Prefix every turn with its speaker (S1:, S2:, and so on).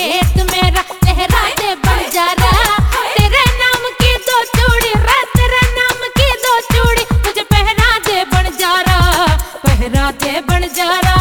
S1: खेत मेरा लहराते बंजारा तेरे नाम की दो चूड़ी, रा नाम की दो मुझे पहना दे बंजारा पहना दे बंजारा